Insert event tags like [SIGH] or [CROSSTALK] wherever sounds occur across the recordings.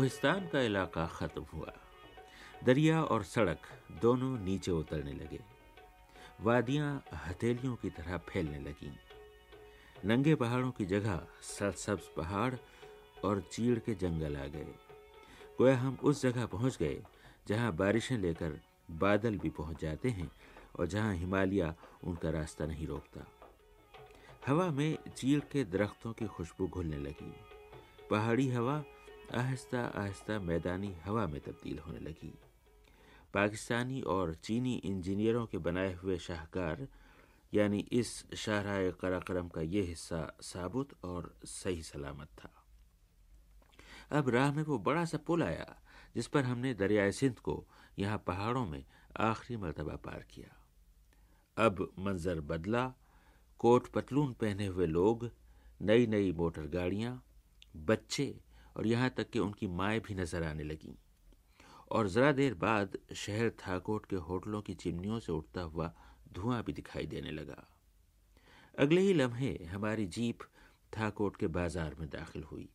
کوہستان کا علاقہ ختم ہوا۔ دریا اور سڑک دونوں نیچے اترنے لگے۔ وادیاں ہتھیلیوں کی طرح پھیلنے لگیں۔ ننگے پہاڑوں کی جگہ سرسبز پہاڑ اور چیڑ کے جنگل آ گئے۔ گویا ہم اس جگہ پہنچ گئے جہاں بارشیں لے کر بادل بھی پہنچ جاتے ہیں اور جہاں ہمالیہ ان کا راستہ نہیں روکتا۔ ہوا میں چیڑ کے درختوں کی خوشبو گھلنے لگی۔ پہاڑی ہوا آہستہ آہستہ میدانی ہوا میں تبدیل ہونے لگی۔ پاکستانی اور چینی انجینئروں کے بنائے ہوئے شاہکار یعنی اس شاہراہ قراقرم کا یہ حصہ ثابت اور صحیح سلامت تھا۔ اب راہ میں وہ بڑا سا پل آیا جس پر ہم نے دریائے سندھ کو یہاں پہاڑوں میں آخری مرتبہ پار کیا۔ اب منظر بدلا، کوٹ پتلون پہنے ہوئے لوگ، نئی نئی موٹر گاڑیاں، بچے اور یہاں تک کہ ان کی مائیں بھی نظر آنے لگیں۔ اور ذرا دیر بعد شہر تھاکوٹ کے ہوٹلوں کی چمنیوں سے اٹھتا ہوا دھواں بھی دکھائی دینے لگا۔ اگلے ہی لمحے ہماری جیپ تھاکوٹ کے بازار میں داخل ہوئی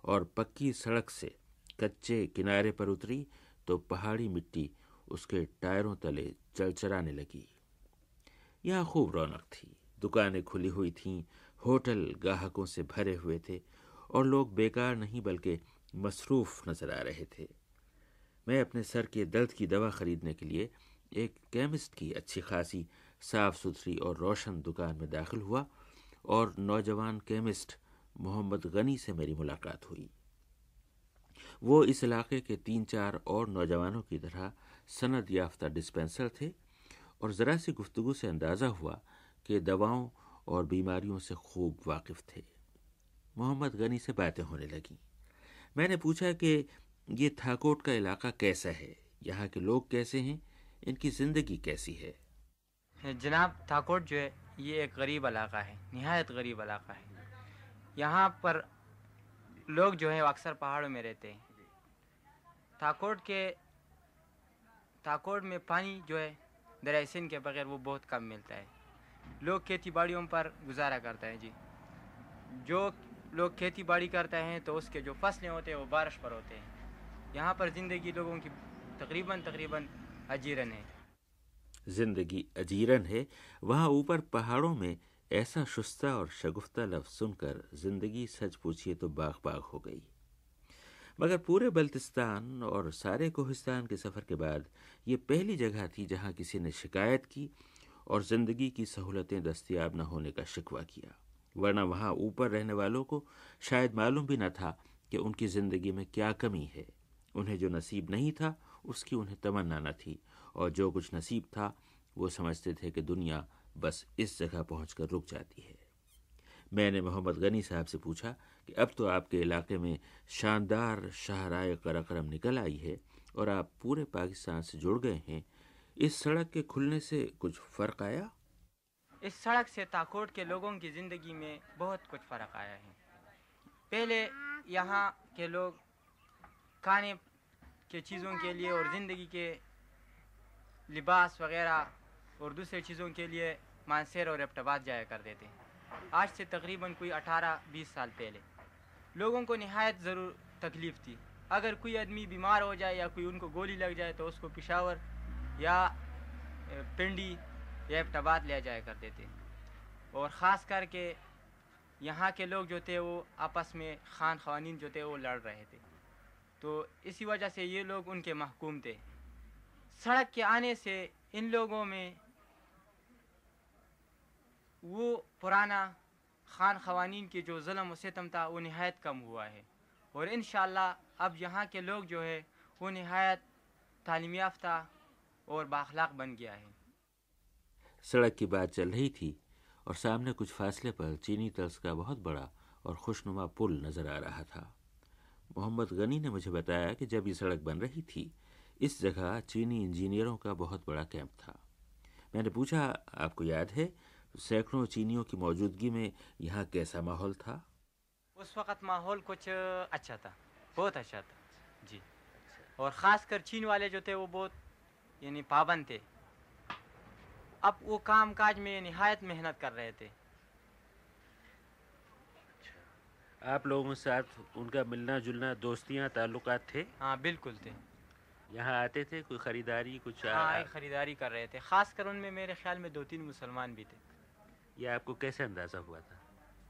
اور پکی سڑک سے کچے کنارے پر اتری تو پہاڑی مٹی اس کے ٹائروں تلے چرچرانے لگی۔ یہاں خوب رونق تھی۔ دکانیں کھلی ہوئی تھیں، ہوٹل گاہکوں سے بھرے ہوئے تھے اور لوگ بیکار نہیں بلکہ مصروف نظر آ رہے تھے۔ میں اپنے سر کے درد کی دوا خریدنے کے لیے ایک کیمسٹ کی اچھی خاصی صاف ستھری اور روشن دکان میں داخل ہوا اور نوجوان کیمسٹ محمد غنی سے میری ملاقات ہوئی۔ وہ اس علاقے کے تین چار اور نوجوانوں کی طرح سند یافتہ ڈسپینسر تھے اور ذرا سی گفتگو سے اندازہ ہوا کہ دواؤں اور بیماریوں سے خوب واقف تھے۔ محمد غنی سے باتیں ہونے لگیں۔ میں نے پوچھا کہ یہ تھاکوٹ کا علاقہ کیسا ہے؟ یہاں کے لوگ کیسے ہیں؟ ان کی زندگی کیسی ہے؟ جناب، تھاکوٹ جو ہے، یہ ایک غریب علاقہ ہے، نہایت غریب علاقہ ہے۔ یہاں پر لوگ جو ہیں، وہ اکثر پہاڑوں میں رہتے ہیں۔ تھاکوٹ کے، تھاکوٹ میں پانی جو ہے دریائے سندھ کے بغیر وہ بہت کم ملتا ہے۔ لوگ کھیتی باڑیوں پر گزارا کرتا ہے جی۔ جو لوگ کھیتی باڑی کرتے ہیں تو اس کے جو فصلیں ہوتے ہیں وہ بارش پر ہوتے ہیں۔ یہاں پر زندگی لوگوں کی تقریباً تقریباً اجیرن ہے۔ زندگی اجیرن ہے۔ وہاں اوپر پہاڑوں میں ایسا شستہ اور شگفتہ لفظ سن کر زندگی سچ پوچھیے تو باغ باغ ہو گئی۔ مگر پورے بلتستان اور سارے کوہستان کے سفر کے بعد یہ پہلی جگہ تھی جہاں کسی نے شکایت کی اور زندگی کی سہولتیں دستیاب نہ ہونے کا شکوہ کیا۔ ورنہ وہاں اوپر رہنے والوں کو شاید معلوم بھی نہ تھا کہ ان کی زندگی میں کیا کمی ہے۔ انہیں جو نصیب نہیں تھا، اس کی انہیں تمنا نہ تھی۔ اور جو کچھ نصیب تھا، وہ سمجھتے تھے کہ دنیا بس اس جگہ پہنچ کر رک جاتی ہے۔ میں نے محمد غنی صاحب سے پوچھا کہ اب تو آپ کے علاقے میں شاندار شاہراہ کراکرم نکل آئی ہے اور آپ پورے پاکستان سے جڑ گئے ہیں۔ اس سڑک کے کھلنے سے کچھ فرق آیا؟ اس سڑک سے تاکوٹ کے لوگوں کی زندگی میں بہت کچھ فرق آیا ہے۔ پہلے یہاں کے لوگ کھانے کے چیزوں کے لیے اور زندگی کے لباس وغیرہ اور دوسرے چیزوں کے لیے مانسیر اور ابتباد جایا کرتے تھے۔ آج سے تقریباً کوئی اٹھارہ بیس سال پہلے۔ لوگوں کو نہایت ضرور تکلیف تھی۔ اگر کوئی آدمی بیمار ہو جائے یا کوئی ان کو گولی لگ جائے تو اس کو پشاور یا پنڈی یا ابتباد لے جایا کرتے تھے۔ اور خاص کر کے یہاں کے لوگ جو تھے وہ آپس میں خان خوانین جو تھے وہ لڑ رہے تھے۔ تو اسی وجہ سے یہ لوگ ان کے محکوم تھے۔ سڑک کے آنے سے ان لوگوں میں وہ پرانا خان خوانین کے جو ظلم و ستم تھا وہ نہایت کم ہوا ہے۔ اور انشاءاللہ اب یہاں کے لوگ جو ہے وہ نہایت تعلیم یافتہ اور باخلاق بن گیا ہے۔ سڑک کی بات چل رہی تھی اور سامنے کچھ فاصلے پر چینی طرز کا بہت بڑا اور خوشنما پل نظر آ رہا تھا۔ محمد غنی نے مجھے بتایا کہ جب یہ سڑک بن رہی تھی، اس جگہ چینی انجینئروں کا بہت بڑا کیمپ تھا۔ میں نے پوچھا، آپ کو یاد ہے سینکڑوں چینیوں کی موجودگی میں یہاں کیسا ماحول تھا؟ اس وقت ماحول کچھ اچھا تھا، بہت اچھا تھا۔ جی۔ اور خاص کر چین والے جو تھے، وہ بہت یعنی پابند تھے۔ اب وہ کام کاج میں نہایت محنت کر رہے تھے۔ آپ لوگوں کے ساتھ ان کا ملنا جلنا دوستیاں تعلقات تھے؟ ہاں بالکل تھے۔ یہاں آتے تھے کوئی خریداری کچھ ہاں خریداری کر رہے تھے خاص کر ان میں میرے خیال میں دو تین مسلمان بھی تھے۔ یہ آپ کو کیسے اندازہ ہوا تھا؟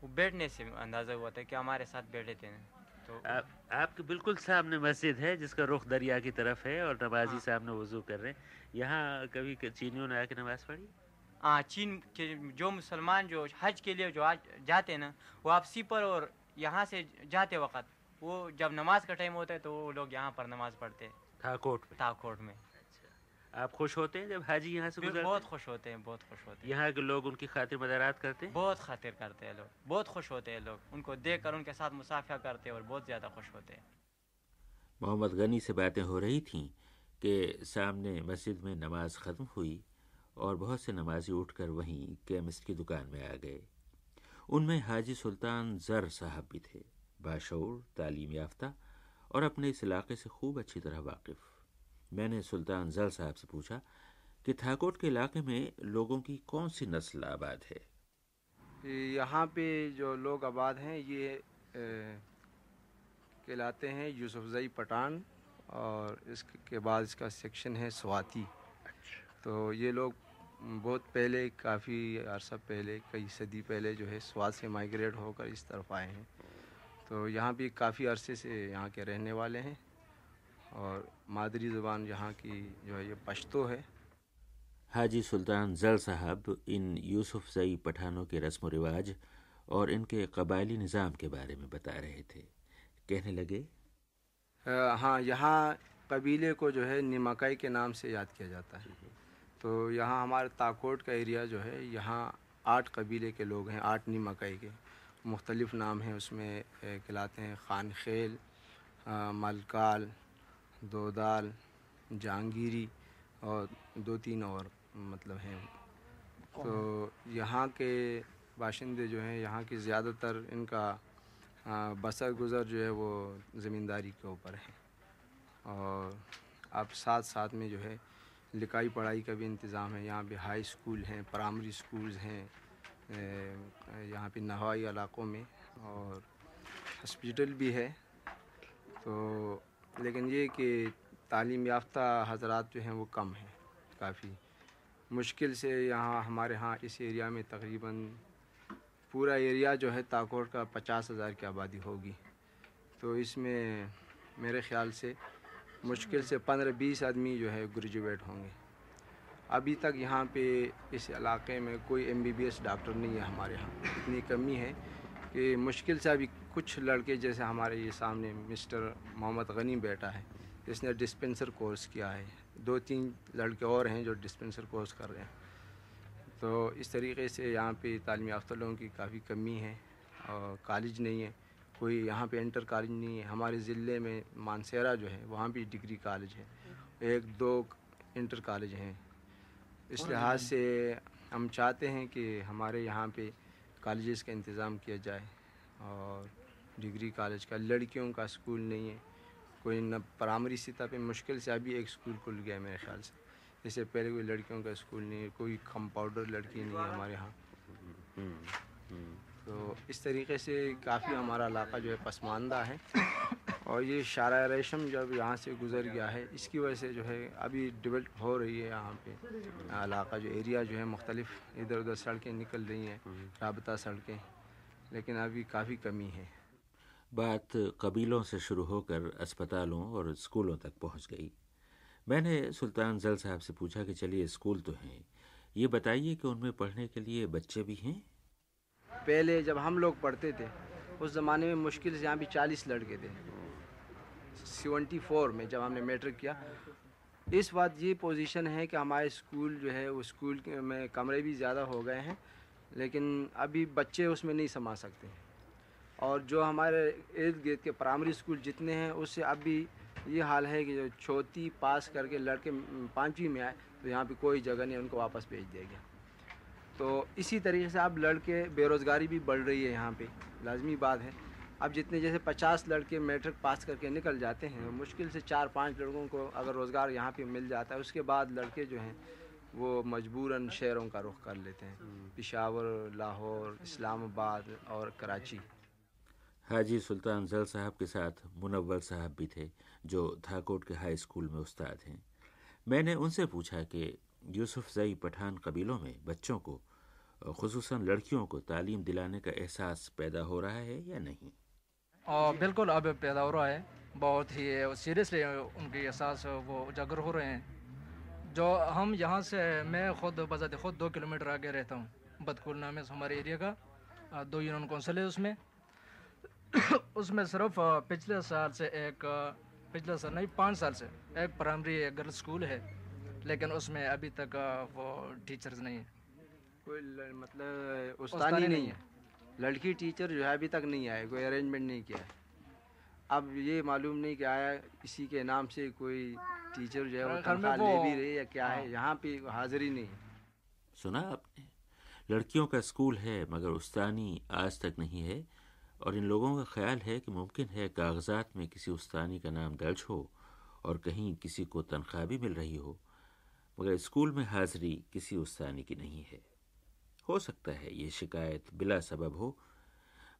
وہ بیٹھنے سے اندازہ ہوا تھا کہ ہمارے ساتھ بیٹھے تھے۔ آپ کے بالکل سامنے مسجد ہے جس کا رخ دریا کی طرف ہے اور نمازی ہاں۔ سامنے وضو کر رہے ہیں۔ یہاں کبھی چینیوں نے آ کے نماز پڑھی؟ ہاں چین کے جو مسلمان جو حج کے لیے جو آج جاتے ہیں نا وہ واپسی پر اور یہاں سے جاتے وقت وہ جب نماز کا ٹائم ہوتا ہے تو وہ لوگ یہاں پر نماز پڑھتے ہیں۔ تھا کوٹ میں۔ تاکوٹ میں۔ آپ خوش ہوتے ہیں جب حاجی یہاں سے گزرتے بہت؟ خوش ہوتے ہیں بہت خوش ہوتے ہیں۔ یہاں کے لوگ ان کی خاطر مدارات کرتے ہیں؟ بہت خاطر کرتے ہیں لوگ بہت خوش ہوتے ہیں لوگ۔ ان کو دیکھ کر ان کے ساتھ مسافہ کرتے ہیں اور بہت زیادہ خوش ہوتے ہیں۔ محمد غنی سے باتیں ہو رہی تھیں کہ سامنے مسجد میں نماز ختم ہوئی اور بہت سے نمازی اٹھ کر وہیں کیمسٹ کی دکان میں آ گئے۔ ان میں حاجی سلطان زر صاحب بھی تھے باشعور تعلیم یافتہ اور اپنے اس علاقے سے خوب اچھی طرح واقف۔ میں نے سلطان زر صاحب سے پوچھا کہ تھاکوٹ کے علاقے میں لوگوں کی کون سی نسل آباد ہے؟ یہاں پہ جو لوگ آباد ہیں یہ کہلاتے ہیں یوسف زئی پٹھان اور اس کے بعد اس کا سیکشن ہے سواتی۔ تو یہ لوگ بہت پہلے کافی عرصہ پہلے کئی صدی پہلے جو ہے سوات سے مائگریٹ ہو کر اس طرف آئے ہیں۔ تو یہاں بھی کافی عرصے سے یہاں کے رہنے والے ہیں۔ اور مادری زبان یہاں کی جو ہے یہ پشتو ہے۔ حاجی سلطان زر صاحب ان یوسف زئی پٹھانوں کے رسم و رواج اور ان کے قبائلی نظام کے بارے میں بتا رہے تھے۔ کہنے لگے ہاں یہاں قبیلے کو جو ہے نمکائی کے نام سے یاد کیا جاتا ہے۔ تو یہاں ہمارے تاکوٹ کا ایریا جو ہے یہاں آٹھ قبیلے کے لوگ ہیں آٹھ نمکائی کے۔ مختلف نام ہیں اس میں کہلاتے ہیں خان خیل آ، ملکال دودال جہانگیری اور دو تین اور مطلب ہیں۔ تو یہاں کے باشندے جو ہیں، یہاں کی زیادہ تر ان کا بسر گزر جو ہے وہ زمینداری کے اوپر ہے۔ اور اب ساتھ ساتھ میں جو ہے، لکھائی پڑھائی کا بھی انتظام ہے۔ یہاں پہ ہائی اسکول ہیں، پرائمری اسکولز ہیں یہاں پہ نہوائی علاقوں میں اور ہاسپیٹل بھی ہے۔ تو لیکن یہ کہ تعلیم یافتہ حضرات جو ہیں وہ کم ہیں، کافی۔ مشکل سے یہاں، ہمارے ہاں اس ایریا میں تقریباً پورا ایریا جو ہے تاکوٹ کا پچاس ہزار کی آبادی ہوگی۔ تو اس میں میرے خیال سے مشکل سے پندرہ بیس آدمی جو ہے گریجویٹ ہوں گے۔ ابھی تک یہاں پہ اس علاقے میں کوئی M B B S doctor نہیں ہے ہمارے یہاں اتنی کمی ہے۔ کہ مشکل سے ابھی کچھ لڑکے جیسے ہمارے یہ سامنے مسٹر محمد غنی بیٹا ہے جس نے ڈسپنسر کورس کیا ہے۔ دو تین لڑکے اور ہیں جو ڈسپنسر کورس کر رہے ہیں۔ تو اس طریقے سے یہاں پہ تعلیم یافتہ لوگوں کی کافی کمی ہے اور کالج نہیں ہے، کوئی یہاں پہ انٹر کالج نہیں ہے۔ ہمارے ضلع میں مانسیرا جو ہے، وہاں بھی ڈگری کالج ہے۔ ایک دو انٹر کالج ہیں۔ اس لحاظ سے ہم چاہتے ہیں کہ ہمارے یہاں پہ کالجز کا انتظام کیا جائے اور ڈگری کالج کا لڑکیوں کا اسکول نہیں ہے۔ کوئی نہ پرائمری سطح پہ مشکل سے ابھی ایک اسکول کھل گیا ہے میرے خیال سے۔ اس سے پہلے کوئی لڑکیوں کا اسکول نہیں ہے کوئی کمپاؤڈر لڑکی نہیں ہے ہمارے یہاں۔ تو اس طریقے سے کافی ہمارا علاقہ جو ہے پسماندہ ہے۔ اور یہ شارع ریشم جب یہاں سے گزر گیا ہے اس کی وجہ سے جو ہے ابھی ڈیولپ ہو رہی ہے یہاں پہ۔ علاقہ جو ایریا جو ہے مختلف ادھر ادھر سڑکیں نکل رہی ہیں رابطہ سڑکیں لیکن ابھی کافی کمی ہے۔ بات قبیلوں سے شروع ہو کر اسپتالوں اور اسکولوں تک پہنچ گئی۔ میں نے سلطان زل صاحب سے پوچھا کہ چلیے اسکول تو ہیں۔ یہ بتائیے کہ ان میں پڑھنے کے لیے بچے بھی ہیں؟ پہلے جب ہم لوگ پڑھتے تھے اس زمانے میں مشکل سے یہاں بھی چالیس لڑکے تھے۔ سیونٹی فور میں جب ہم نے میٹرک کیا، اس وقت یہ پوزیشن ہے کہ ہمارے اسکول جو ہے وہ اسکول میں کمرے بھی زیادہ ہو گئے ہیں، لیکن ابھی بچے اس میں نہیں سما سکتے اور جو ہمارے ارد گرد کے پرائمری اسکول جتنے ہیں، اس سے اب بھی یہ حال ہے کہ جو چوتھی پاس کر کے لڑکے پانچویں میں آئے، تو یہاں پہ کوئی جگہ نہیں، ان کو واپس بھیج دیا گیا۔ تو اسی طریقے سے اب لڑکے بے روزگاری بھی بڑھ رہی ہے یہاں پہ، لازمی بات ہے۔ اب جتنے جیسے پچاس لڑکے میٹرک پاس کر کے نکل جاتے ہیں مشکل سے چار پانچ لڑکوں کو اگر روزگار یہاں پہ مل جاتا ہے اس کے بعد لڑکے جو ہیں وہ مجبوراً شہروں کا رخ کر لیتے ہیں۔ پشاور لاہور اسلام آباد اور کراچی۔ حاجی سلطان زل صاحب کے ساتھ منور صاحب بھی تھے جو تھاکوٹ کے ہائی اسکول میں استاد ہیں۔ میں نے ان سے پوچھا کہ یوسف زئی پٹھان قبیلوں میں بچوں کو خصوصاً لڑکیوں کو تعلیم دلانے کا احساس پیدا ہو رہا ہے یا نہیں؟ اور بالکل اب پیدا ہو رہا ہے۔ بہت ہی سیریسلی ان کی احساس وہ اجاگر ہو رہے ہیں۔ جو ہم یہاں سے میں خود بذات خود دو کلومیٹر آگے رہتا ہوں بدکول نام ہے ہمارے ایریا کا۔ دو یونین کونسل ہے اس میں۔ اس میں صرف پچھلے سال سے ایک پچھلے سال نہیں پانچ سال سے ایک پرائمری گرل اسکول ہے۔ لیکن اس میں ابھی تک وہ ٹیچرز نہیں ہیں۔ کوئی مطلب استانی نہیں ہے۔ لڑکی ٹیچر جو ہے ابھی تک نہیں آئے کوئی ارینجمنٹ نہیں کیا ہے۔ اب یہ معلوم نہیں کہ آیا اسی کے نام سے کوئی ٹیچر جو ہے وہ تنخواہ لے بھی رہے یا کیا ہے یہاں پہ حاضری نہیں سنا آپ نے؟ لڑکیوں کا اسکول ہے مگر استانی آج تک نہیں ہے اور ان لوگوں کا خیال ہے کہ ممکن ہے کاغذات میں کسی استانی کا نام درج ہو اور کہیں کسی کو تنخواہ بھی مل رہی ہو مگر اسکول میں حاضری کسی استانی کی نہیں ہے۔ ہو سکتا ہے یہ شکایت بلا سبب ہو،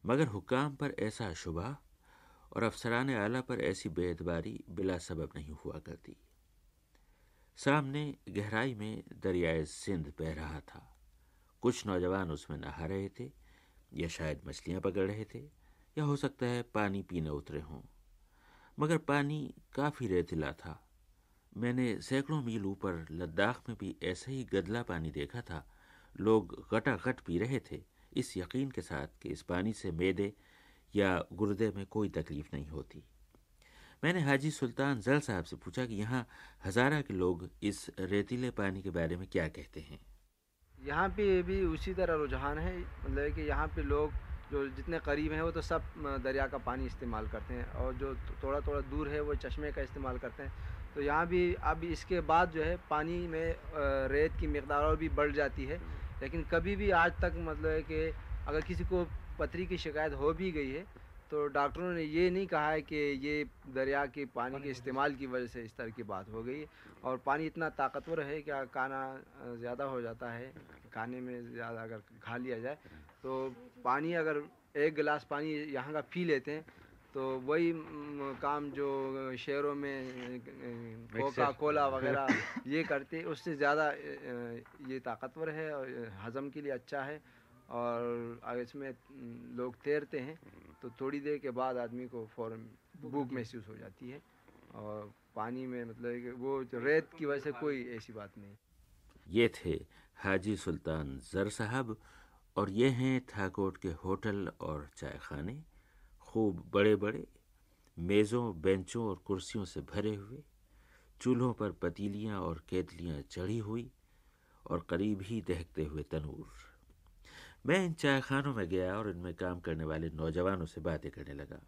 مگر حکام پر ایسا شبہ اور افسران اعلیٰ پر ایسی بے اعتباری بلا سبب نہیں ہوا کرتی۔ سامنے گہرائی میں دریائے سندھ بہ رہا تھا۔ کچھ نوجوان اس میں نہا رہے تھے یا شاید مچھلیاں پکڑ رہے تھے یا ہو سکتا ہے پانی پینے اترے ہوں۔ مگر پانی کافی ریتلا تھا۔ میں نے سینکڑوں میل اوپر لداخ میں بھی ایسا ہی گدلا پانی دیکھا تھا لوگ گٹا گٹ پی رہے تھے۔ اس یقین کے ساتھ کہ اس پانی سے میدے یا گردے میں کوئی تکلیف نہیں ہوتی۔ میں نے حاجی سلطان زل صاحب سے پوچھا کہ یہاں ہزارہ کے لوگ اس ریتیلے پانی کے بارے میں کیا کہتے ہیں؟ یہاں پہ بھی اسی طرح رجحان ہے مطلب کہ یہاں پہ لوگ جو جتنے قریب ہیں وہ تو سب دریا کا پانی استعمال کرتے ہیں اور جو تھوڑا تھوڑا دور ہے وہ چشمے کا استعمال کرتے ہیں۔ تو یہاں بھی اب اس کے بعد جو ہے پانی میں ریت کی مقدار اور بھی بڑھ جاتی ہے۔ لیکن کبھی بھی آج تک مطلب ہے کہ اگر کسی کو پتھری کی شکایت ہو بھی گئی ہے، تو ڈاکٹروں نے یہ نہیں کہا ہے کہ یہ دریا کے پانی کے استعمال کی وجہ سے اس طرح کی بات ہو گئی اور پانی اتنا طاقتور ہے کہ کھانا زیادہ ہو جاتا ہے، کھانے میں زیادہ اگر کھا لیا جائے تو پانی اگر ایک گلاس پانی یہاں کا پی لیتے ہیں تو وہی کام جو شہروں میں کوکا کولا وغیرہ [LAUGHS] یہ کرتے اس سے زیادہ یہ طاقتور ہے اور ہضم کے لیے اچھا ہے اور اس میں لوگ تیرتے ہیں تو تھوڑی دیر کے بعد آدمی کو فوراً بھوک محسوس ہو جاتی ہے اور پانی میں مطلب کہ وہ ریت کی وجہ سے کوئی ایسی بات نہیں۔ یہ تھے حاجی سلطان زر صاحب اور یہ ہیں تھاکوٹ کے ہوٹل اور چائے خانے۔ خوب بڑے بڑے میزوں بینچوں اور کرسیوں سے بھرے ہوئے چولہوں پر پتیلیاں اور کیتلیاں چڑھی ہوئی اور قریب ہی دہکتے ہوئے تنور۔ میں ان چائے خانوں میں گیا اور ان میں کام کرنے والے نوجوانوں سے باتیں کرنے لگا۔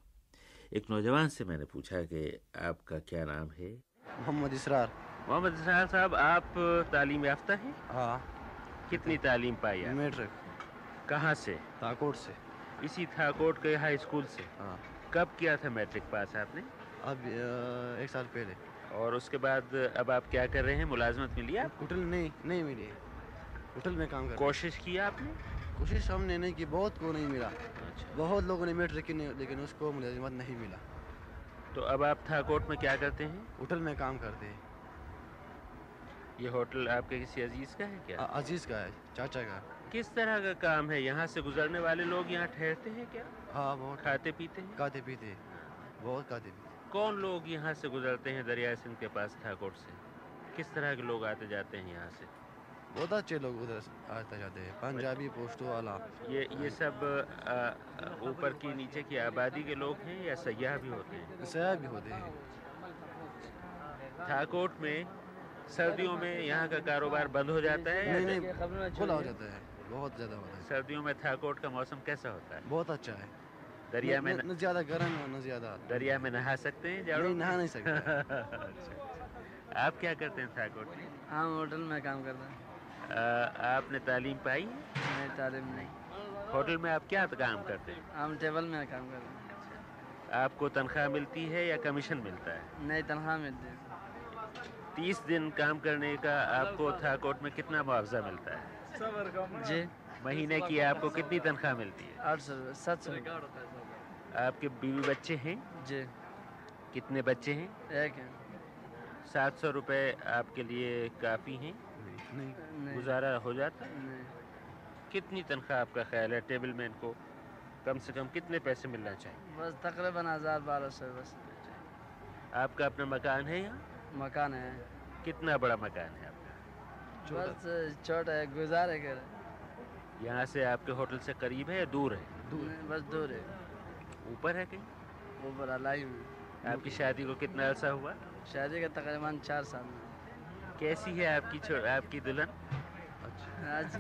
ایک نوجوان سے میں نے پوچھا کہ آپ کا کیا نام ہے؟ محمد اسرار۔ محمد اسرار صاحب آپ تعلیم یافتہ ہیں؟ ہاں۔ کتنی تعلیم پائی میٹرک۔ کہاں سے؟ تاکوٹ سے۔ اسی تھاکوٹ کے ہائی اسکول سے۔ ہاں۔ کب کیا تھا میٹرک پاس آپ نے؟ اب ایک سال پہلے۔ اور اس کے بعد اب آپ کیا کر رہے ہیں؟ ملازمت ملی آپ ہوٹل نہیں نہیں ملی۔ ہوٹل میں کام کر کوشش کی آپ نے؟ کوشش ہم نے نہیں کی بہت کو نہیں ملا۔ اچھا۔ بہت لوگوں نے میٹرک لیکن اس کو ملازمت نہیں ملا۔ تو اب آپ تھاکوٹ میں کیا کرتے ہیں؟ ہوٹل میں کام کرتے ہیں۔ یہ ہوٹل آپ کے کسی عزیز کا ہے کیا؟ عزیز کا ہے چاچا کا۔ کس طرح کا کام ہے؟ یہاں سے گزرنے والے لوگ یہاں ٹھہرتے ہیں کیا؟ ہاں بہت کھاتے پیتے ہیں؟ کھاتے پیتے ہیں۔ بہت کھاتے پیتے کون لوگ یہاں سے گزرتے ہیں دریائے سندھ کے پاس تھاکوٹ سے؟ کس طرح کے لوگ آتے جاتے ہیں یہاں سے؟ بہت اچھے لوگ ادھر آتے جاتے ہیں۔ پنجابی پوسٹو والا۔ یہ یہ سب اوپر کی نیچے کی آبادی کے لوگ ہیں یا سیاح بھی ہوتے ہیں؟ سیاح بھی ہوتے ہیں۔ تھاکوٹ میں سردیوں میں یہاں کا کاروبار بند ہو جاتا ہے کھلا ہو جاتا ہے۔ بہت زیادہ ہوتا ہے۔ سردیوں میں تھاکوٹ کا موسم کیسا ہوتا ہے؟ بہت اچھا ہے۔ دریا میں نہ زیادہ گرم نہ زیادہ دریا میں نہا سکتے ہیں نہیں نہا نہیں سکتے۔ [LAUGHS] اچھا، اچھا۔ آپ کیا کرتے ہیں تھاکوٹ ہاں، میں ہوٹل میں کام کرتا ہوں۔ آپ نے تعلیم پائی؟ نہیں تعلیم نہیں۔ ہوٹل میں آپ کیا کام کرتے ہیں؟ ہم ٹیبل میں کام کرتے ہیں۔ اچھا۔ آپ کو تنخواہ ملتی ہے یا کمیشن ملتا ہے؟ نہیں تنخواہ ملتی ہے۔ تیس دن کام کرنے کا آپ کو تھاکوٹ میں کتنا معاوضہ ملتا ہے؟ جی،, جی مہینے کی آپ کو کتنی تنخواہ ملتی ہے؟ آٹھ سو سات سو۔ آپ کے بیوی بچے ہیں؟ جی۔ کتنے بچے ہیں؟ ایک ہیں۔ سات سو روپے آپ کے لیے کافی ہیں؟ گزارا ہو جاتا؟ ہے کتنی تنخواہ آپ کا خیال ہے ٹیبل مین کو؟ کم سے کم کتنے پیسے ملنا چاہیے؟ بس تقریباً ہزار بارہ سو بس۔ آپ کا اپنا مکان ہے یہاں؟ مکان ہے۔ کتنا بڑا مکان ہے آپ بس چھوٹا ہے گزارے کر یہاں سے آپ کے ہوٹل سے قریب ہے یا دور ہے؟ نہیں، بس دور ہے۔ اوپر ہے کہیں؟ اوپر الائی میں آپ کی شادی کو کتنا عرصہ ہوا؟ شادی کا تقریباً چار سال۔ میں کیسی ہے آپ کی چھو- آپ کی دلہن؟ آج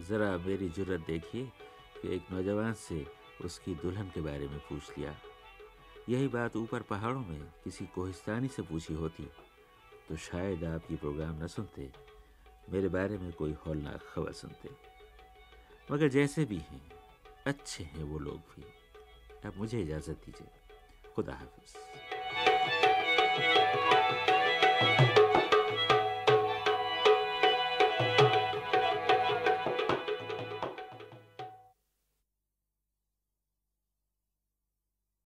ذرا میری جرت دیکھیے کہ ایک نوجوان سے اس کی دلہن کے بارے میں پوچھ لیا۔ یہی بات اوپر پہاڑوں میں کسی کوہستانی سے پوچھی ہوتی۔ تو شاید آپ یہ پروگرام نہ سنتے، میرے بارے میں کوئی ہولناک خبر سنتے۔ مگر جیسے بھی ہیں، اچھے ہیں وہ لوگ بھی۔ اب مجھے اجازت دیجیے خدا حافظ۔